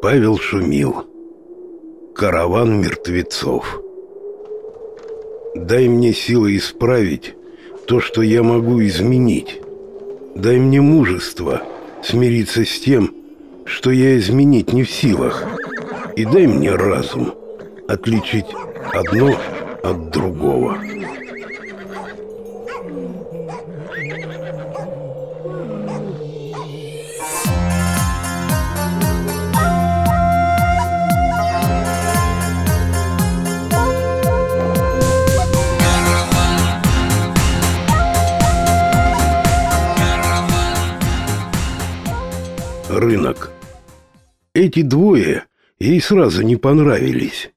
Павел шумил. Караван мертвецов. Дай мне силы исправить то, что я могу изменить. Дай мне мужество смириться с тем, что я изменить не в силах. И дай мне разум отличить одно от другого. рынок. Эти двое ей сразу не понравились.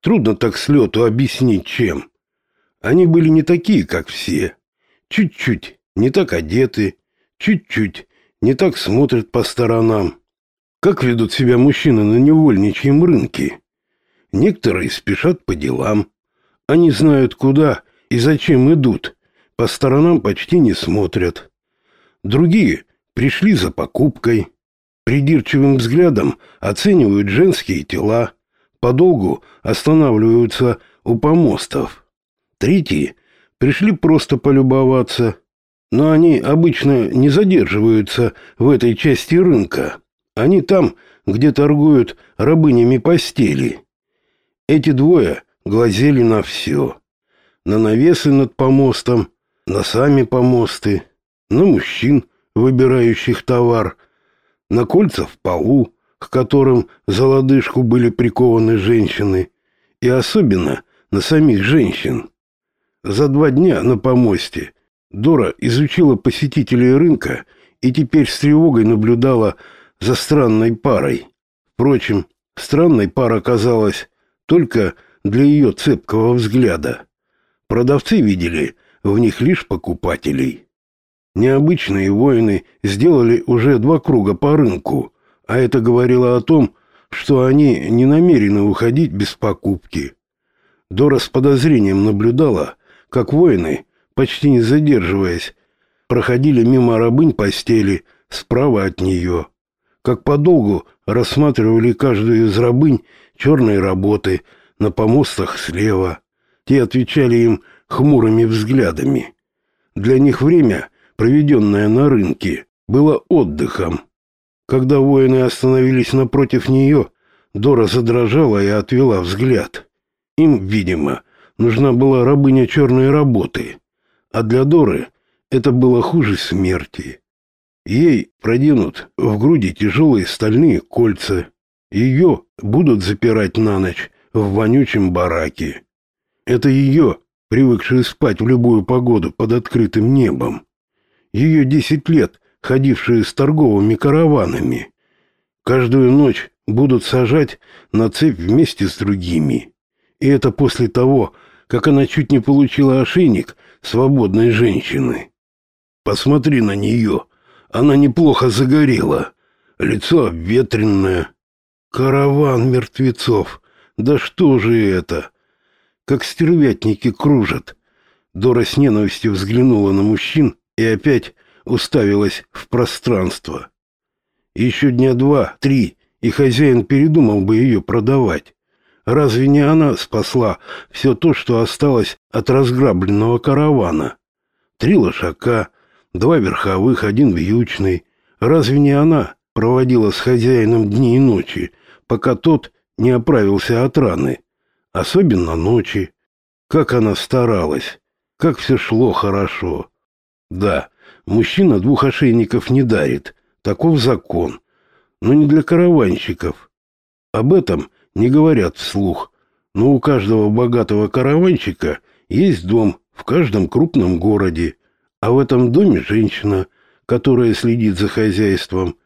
Трудно так с лету объяснить, чем. Они были не такие, как все. Чуть-чуть не так одеты, чуть-чуть не так смотрят по сторонам. Как ведут себя мужчины на невольничьем рынке? Некоторые спешат по делам. Они знают, куда и зачем идут. По сторонам почти не смотрят. Другие пришли за покупкой придирчивым взглядом оценивают женские тела, подолгу останавливаются у помостов. Третьи пришли просто полюбоваться, но они обычно не задерживаются в этой части рынка. Они там, где торгуют рабынями постели. Эти двое глазели на все. На навесы над помостом, на сами помосты, на мужчин, выбирающих товар – на кольца в полу, к которым за лодыжку были прикованы женщины, и особенно на самих женщин. За два дня на помосте Дора изучила посетителей рынка и теперь с тревогой наблюдала за странной парой. Впрочем, странной пара оказалась только для ее цепкого взгляда. Продавцы видели в них лишь покупателей. Необычные воины сделали уже два круга по рынку, а это говорило о том, что они не намерены уходить без покупки. Дора с подозрением наблюдала, как воины, почти не задерживаясь, проходили мимо рабынь постели справа от нее, как подолгу рассматривали каждую из рабынь черной работы на помостах слева. Те отвечали им хмурыми взглядами. Для них время проведенное на рынке, было отдыхом. Когда воины остановились напротив нее, Дора задрожала и отвела взгляд. Им, видимо, нужна была рабыня черной работы, а для Доры это было хуже смерти. Ей проденут в груди тяжелые стальные кольца. Ее будут запирать на ночь в вонючем бараке. Это ее, привыкшую спать в любую погоду под открытым небом ее десять лет, ходившие с торговыми караванами. Каждую ночь будут сажать на цепь вместе с другими. И это после того, как она чуть не получила ошейник свободной женщины. Посмотри на нее. Она неплохо загорела. Лицо обветренное. Караван мертвецов. Да что же это? Как стервятники кружат. Дора с ненавистью взглянула на мужчин и опять уставилась в пространство. Еще дня два-три, и хозяин передумал бы ее продавать. Разве не она спасла все то, что осталось от разграбленного каравана? Три лошака, два верховых, один вьючный. Разве не она проводила с хозяином дни и ночи, пока тот не оправился от раны? Особенно ночи. Как она старалась, как все шло хорошо. Да, мужчина двух ошейников не дарит. Таков закон. Но не для караванщиков. Об этом не говорят вслух. Но у каждого богатого караванщика есть дом в каждом крупном городе. А в этом доме женщина, которая следит за хозяйством.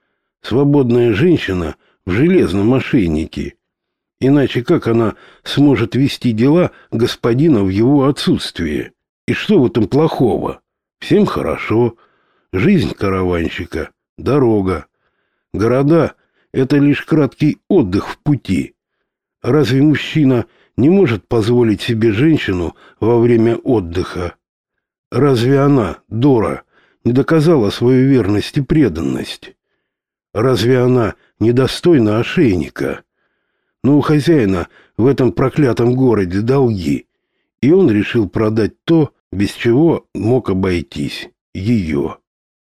Свободная женщина в железном ошейнике. Иначе как она сможет вести дела господина в его отсутствие? И что в этом плохого? Всем хорошо. Жизнь караванщика — дорога. Города — это лишь краткий отдых в пути. Разве мужчина не может позволить себе женщину во время отдыха? Разве она, Дора, не доказала свою верность и преданность? Разве она недостойна ошейника? Но у хозяина в этом проклятом городе долги, и он решил продать то, без чего мог обойтись ее.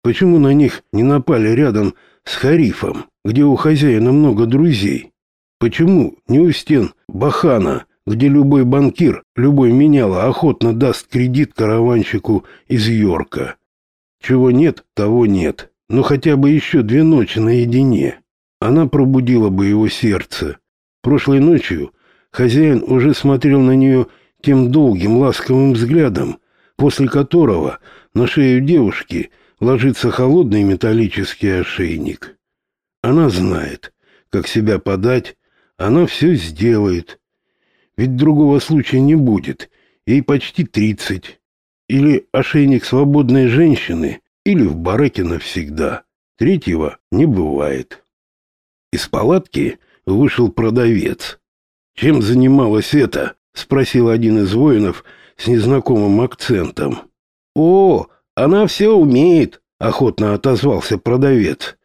Почему на них не напали рядом с Харифом, где у хозяина много друзей? Почему не у стен Бахана, где любой банкир, любой меняла охотно даст кредит караванщику из Йорка? Чего нет, того нет. Но хотя бы еще две ночи наедине. Она пробудила бы его сердце. Прошлой ночью хозяин уже смотрел на нее тем долгим ласковым взглядом, после которого на шею девушки ложится холодный металлический ошейник. Она знает, как себя подать, она все сделает. Ведь другого случая не будет. Ей почти тридцать. Или ошейник свободной женщины, или в бараке навсегда. Третьего не бывает. Из палатки вышел продавец. «Чем занималась эта?» — спросил один из воинов с незнакомым акцентом. «О, она все умеет», — охотно отозвался продавец.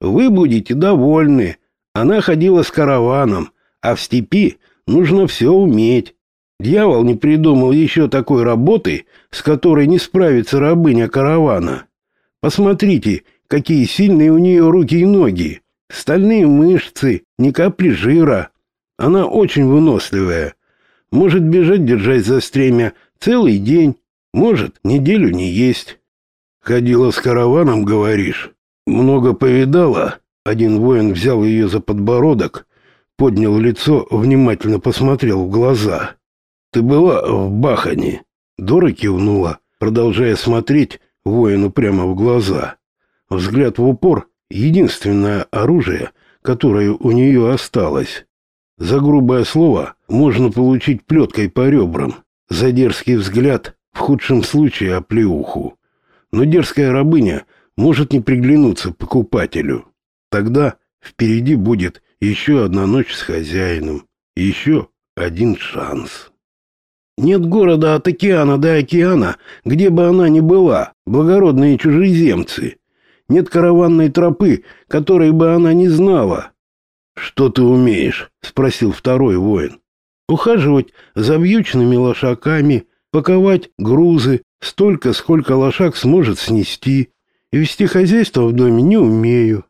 «Вы будете довольны. Она ходила с караваном, а в степи нужно все уметь. Дьявол не придумал еще такой работы, с которой не справится рабыня каравана. Посмотрите, какие сильные у нее руки и ноги, стальные мышцы, ни капли жира. Она очень выносливая. Может бежать, держась за стремя целый день, может неделю не есть. Ходила с караваном, говоришь? Много повидала? Один воин взял ее за подбородок, поднял лицо, внимательно посмотрел в глаза. Ты была в Бахане? Дора кивнула, продолжая смотреть воину прямо в глаза. Взгляд в упор — единственное оружие, которое у нее осталось. За грубое слово можно получить плеткой по ребрам, за дерзкий взгляд — в худшем случае оплеуху. Но дерзкая рабыня может не приглянуться покупателю. Тогда впереди будет еще одна ночь с хозяином, еще один шанс. Нет города от океана до океана, где бы она ни была, благородные чужеземцы. Нет караванной тропы, которой бы она не знала. «Что ты умеешь?» — спросил второй воин. «Ухаживать за вьючными лошаками, паковать грузы, столько, сколько лошак сможет снести. И вести хозяйство в доме не умею».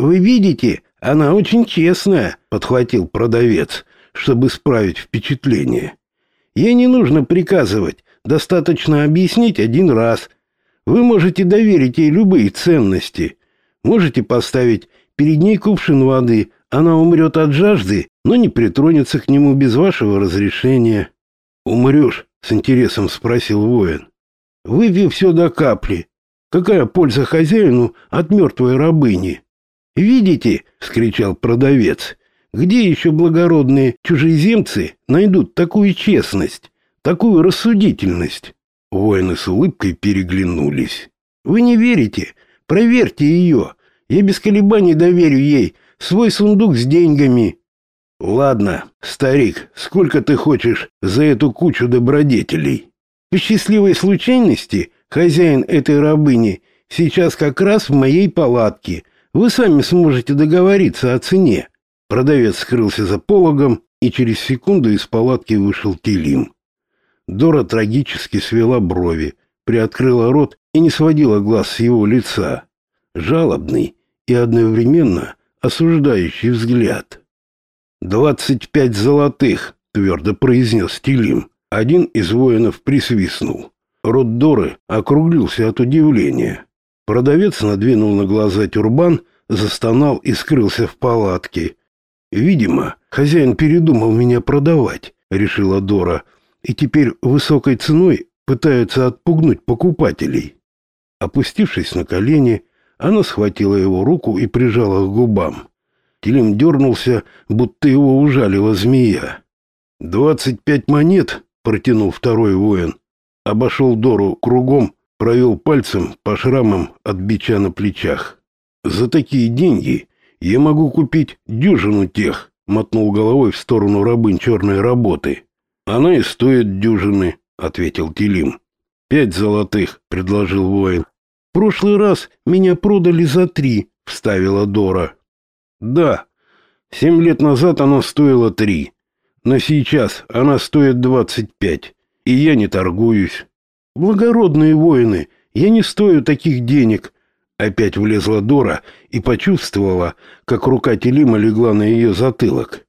«Вы видите, она очень честная», — подхватил продавец, чтобы справить впечатление. Ей не нужно приказывать, достаточно объяснить один раз. Вы можете доверить ей любые ценности. Можете поставить перед ней кувшин воды, она умрет от жажды, но не притронется к нему без вашего разрешения. Умрешь? с интересом спросил воин. Выпей все до капли. Какая польза хозяину от мертвой рабыни? Видите, вскричал продавец. Где еще благородные чужеземцы найдут такую честность, такую рассудительность? Воины с улыбкой переглянулись. Вы не верите? Проверьте ее. Я без колебаний доверю ей свой сундук с деньгами. Ладно, старик, сколько ты хочешь за эту кучу добродетелей? По счастливой случайности хозяин этой рабыни сейчас как раз в моей палатке. Вы сами сможете договориться о цене. Продавец скрылся за пологом, и через секунду из палатки вышел Телим. Дора трагически свела брови, приоткрыла рот и не сводила глаз с его лица. Жалобный и одновременно осуждающий взгляд. «Двадцать пять золотых», — твердо произнес Телим. Один из воинов присвистнул. Рот Доры округлился от удивления. Продавец надвинул на глаза тюрбан, застонал и скрылся в палатке. Видимо, хозяин передумал меня продавать, решила Дора, и теперь высокой ценой пытается отпугнуть покупателей. Опустившись на колени, она схватила его руку и прижала к губам. Телем дернулся, будто его ужалила змея. «Двадцать пять монет», — протянул второй воин. Обошел Дору кругом, провел пальцем по шрамам от бича на плечах. «За такие деньги я могу купить дюжину тех, мотнул головой в сторону рабынь черной работы. Она и стоит дюжины, ответил Телим. Пять золотых, предложил воин. В прошлый раз меня продали за три, вставила Дора. Да, семь лет назад она стоила три, но сейчас она стоит двадцать пять, и я не торгуюсь. Благородные воины, я не стою таких денег. Опять влезла Дора и почувствовала, как рука Телима легла на ее затылок.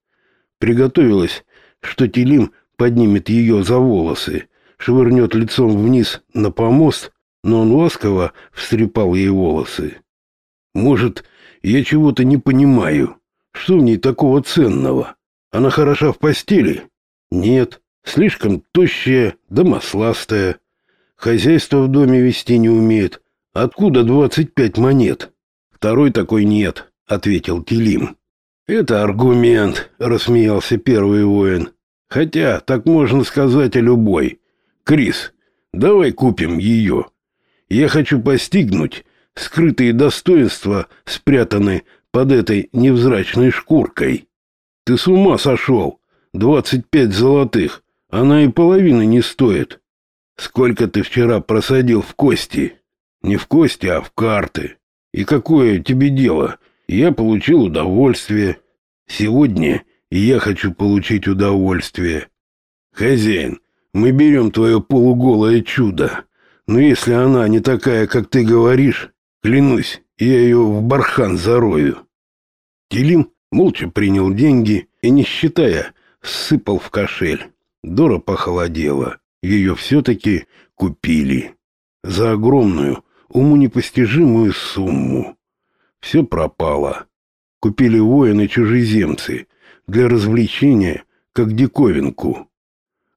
Приготовилась, что Телим поднимет ее за волосы, швырнет лицом вниз на помост, но он ласково встрепал ей волосы. «Может, я чего-то не понимаю. Что в ней такого ценного? Она хороша в постели?» «Нет, слишком тощая, да масластая. Хозяйство в доме вести не умеет. Откуда двадцать пять монет?» «Второй такой нет», — ответил Телим. «Это аргумент», — рассмеялся первый воин. «Хотя так можно сказать о любой. Крис, давай купим ее. Я хочу постигнуть, скрытые достоинства спрятаны под этой невзрачной шкуркой. Ты с ума сошел? Двадцать пять золотых. Она и половины не стоит. Сколько ты вчера просадил в кости? Не в кости, а в карты. И какое тебе дело? Я получил удовольствие. Сегодня я хочу получить удовольствие. Хозяин, мы берем твое полуголое чудо. Но если она не такая, как ты говоришь, клянусь, я ее в бархан зарою. Телим молча принял деньги и, не считая, сыпал в кошель. Дора похолодела. Ее все-таки купили. За огромную, уму непостижимую сумму. Все пропало. Купили воины-чужеземцы для развлечения, как диковинку.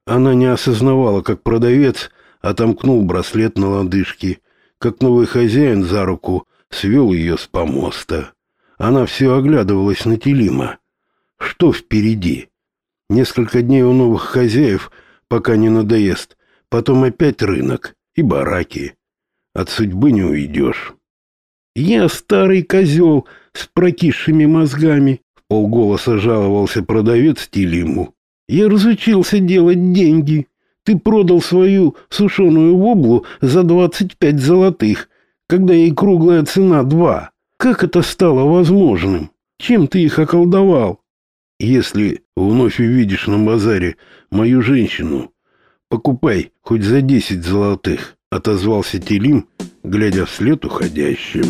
Она не осознавала, как продавец отомкнул браслет на лодыжке, как новый хозяин за руку свел ее с помоста. Она все оглядывалась на Телима. Что впереди? Несколько дней у новых хозяев, пока не надоест, потом опять рынок и бараки. От судьбы не уйдешь. «Я старый козел с прокисшими мозгами», — в полголоса жаловался продавец Телиму. «Я разучился делать деньги». Ты продал свою сушеную воблу за двадцать пять золотых, когда ей круглая цена два. Как это стало возможным? Чем ты их околдовал? Если вновь увидишь на базаре мою женщину, покупай хоть за десять золотых, отозвался Телим, глядя вслед уходящим.